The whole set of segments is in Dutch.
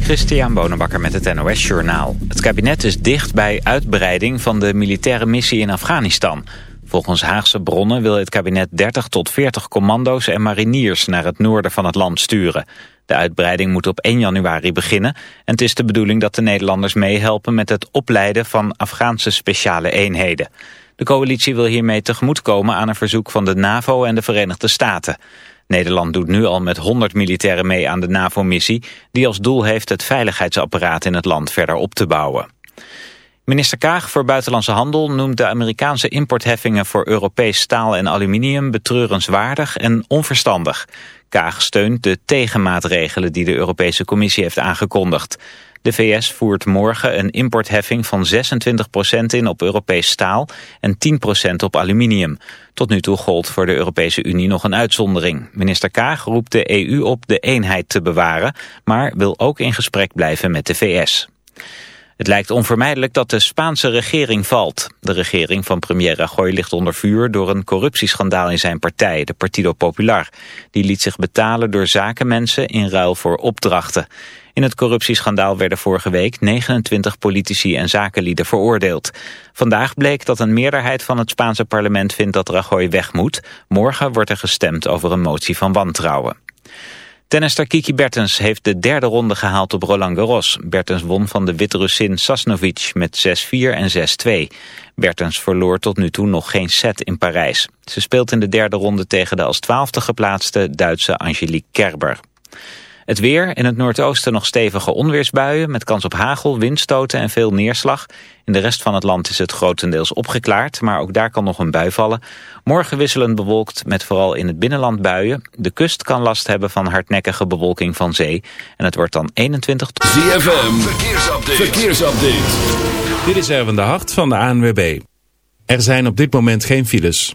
Christian Bonenbakker met het NOS Journaal. Het kabinet is dicht bij uitbreiding van de militaire missie in Afghanistan. Volgens Haagse bronnen wil het kabinet 30 tot 40 commando's en mariniers naar het noorden van het land sturen. De uitbreiding moet op 1 januari beginnen en het is de bedoeling dat de Nederlanders meehelpen met het opleiden van Afghaanse speciale eenheden. De coalitie wil hiermee tegemoetkomen aan een verzoek van de NAVO en de Verenigde Staten. Nederland doet nu al met 100 militairen mee aan de NAVO-missie... die als doel heeft het veiligheidsapparaat in het land verder op te bouwen. Minister Kaag voor Buitenlandse Handel noemt de Amerikaanse importheffingen voor Europees staal en aluminium betreurenswaardig en onverstandig. Kaag steunt de tegenmaatregelen die de Europese Commissie heeft aangekondigd. De VS voert morgen een importheffing van 26% in op Europees staal en 10% op aluminium. Tot nu toe gold voor de Europese Unie nog een uitzondering. Minister Kaag roept de EU op de eenheid te bewaren, maar wil ook in gesprek blijven met de VS. Het lijkt onvermijdelijk dat de Spaanse regering valt. De regering van premier Rajoy ligt onder vuur door een corruptieschandaal in zijn partij, de Partido Popular. Die liet zich betalen door zakenmensen in ruil voor opdrachten. In het corruptieschandaal werden vorige week 29 politici en zakenlieden veroordeeld. Vandaag bleek dat een meerderheid van het Spaanse parlement vindt dat Rajoy weg moet. Morgen wordt er gestemd over een motie van wantrouwen. Tennister Kiki Bertens heeft de derde ronde gehaald op Roland Garros. Bertens won van de Wit-Russin Sasnovic met 6-4 en 6-2. Bertens verloor tot nu toe nog geen set in Parijs. Ze speelt in de derde ronde tegen de als twaalfde geplaatste Duitse Angelique Kerber. Het weer, in het noordoosten nog stevige onweersbuien... met kans op hagel, windstoten en veel neerslag. In de rest van het land is het grotendeels opgeklaard... maar ook daar kan nog een bui vallen. Morgen wisselend bewolkt met vooral in het binnenland buien. De kust kan last hebben van hardnekkige bewolking van zee. En het wordt dan 21... ZFM, verkeersupdate. verkeersupdate. Dit is Erwin de Hart van de ANWB. Er zijn op dit moment geen files.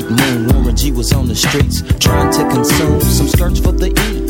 White moon. Warren G was on the streets trying to consume some skirts for the E,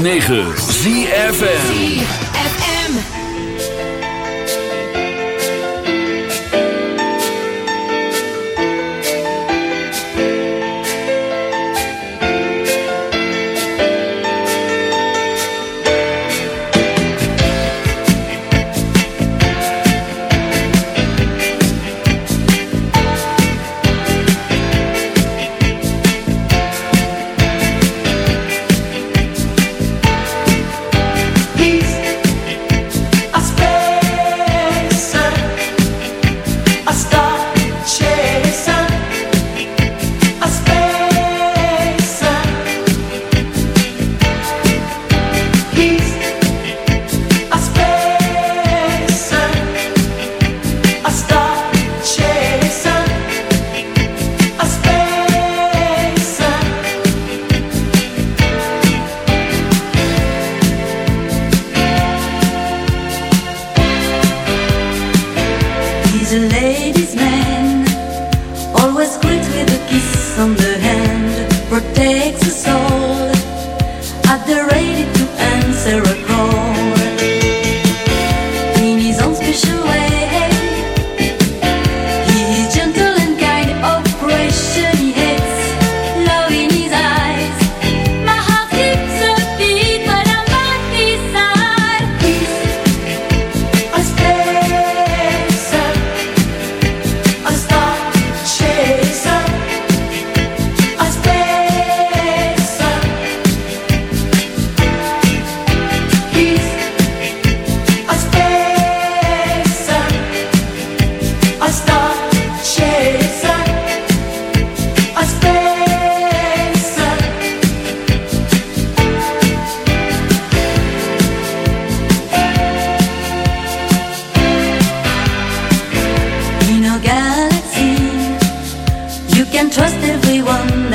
106.9 ZFM.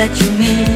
that you mean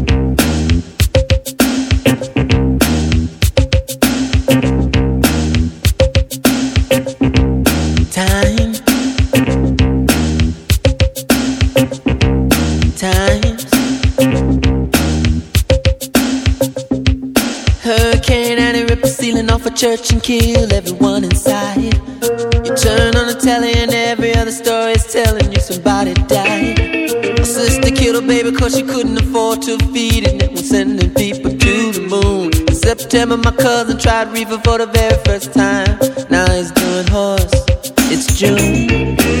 off a church and kill everyone inside. You turn on the telly and every other story is telling you somebody died. My sister killed a baby cause she couldn't afford to feed it. And was sending people to the moon. In September, my cousin tried reefer for the very first time. Now he's doing horse. It's June.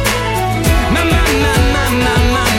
My, my, my, my.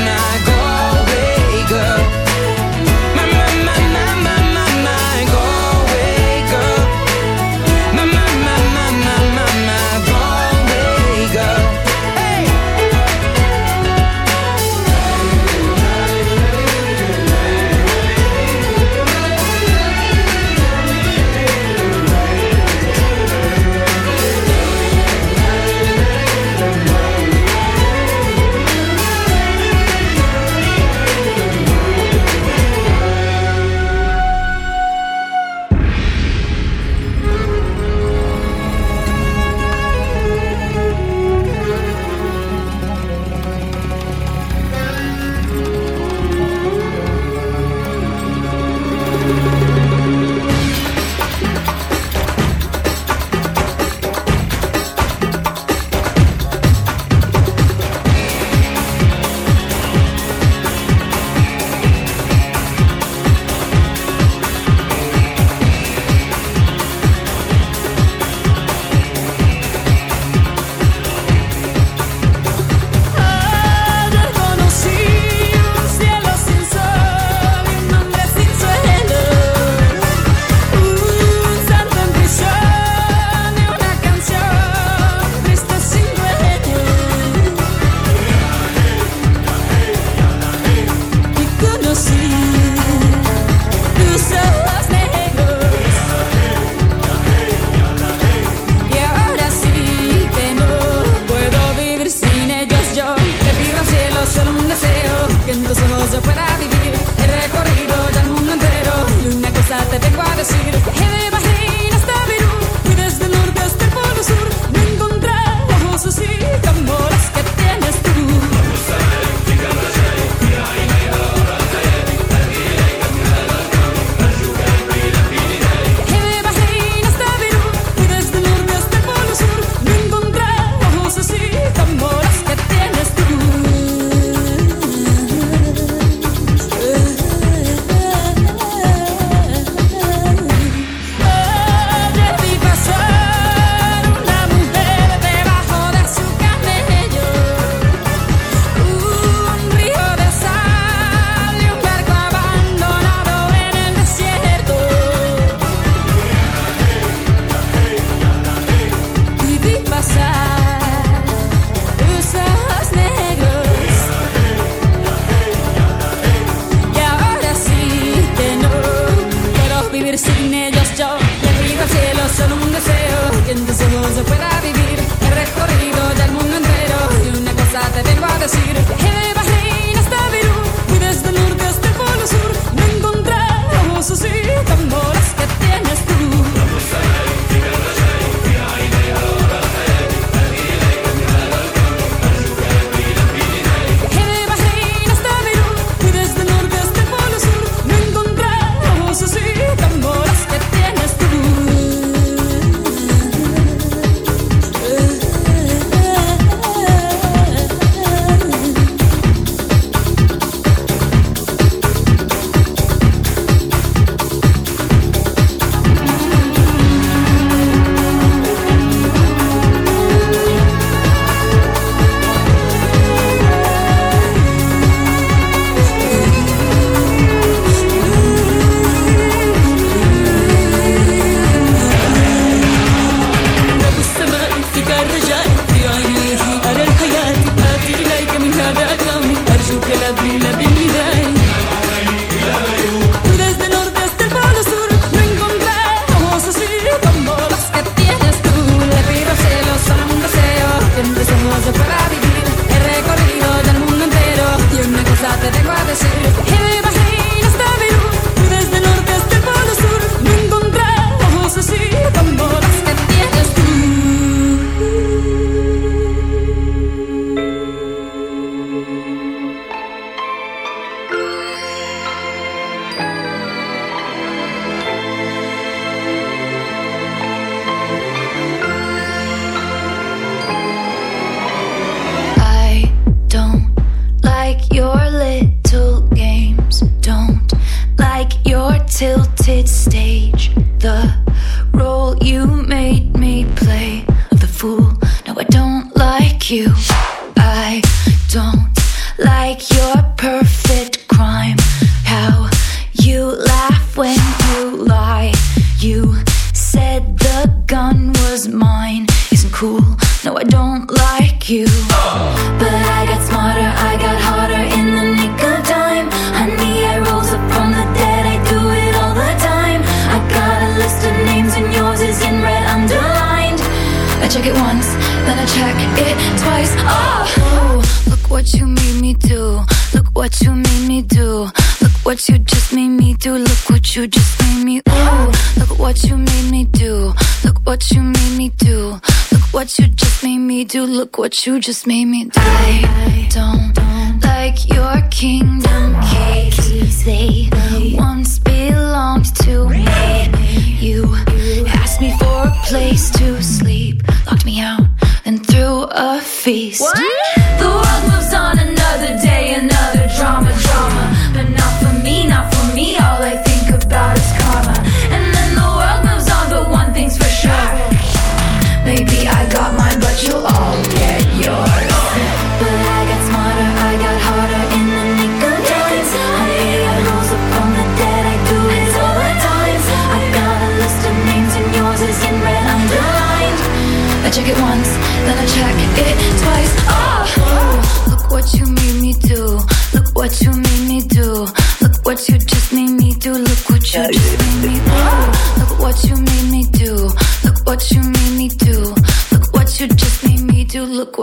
you just made.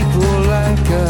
People like us.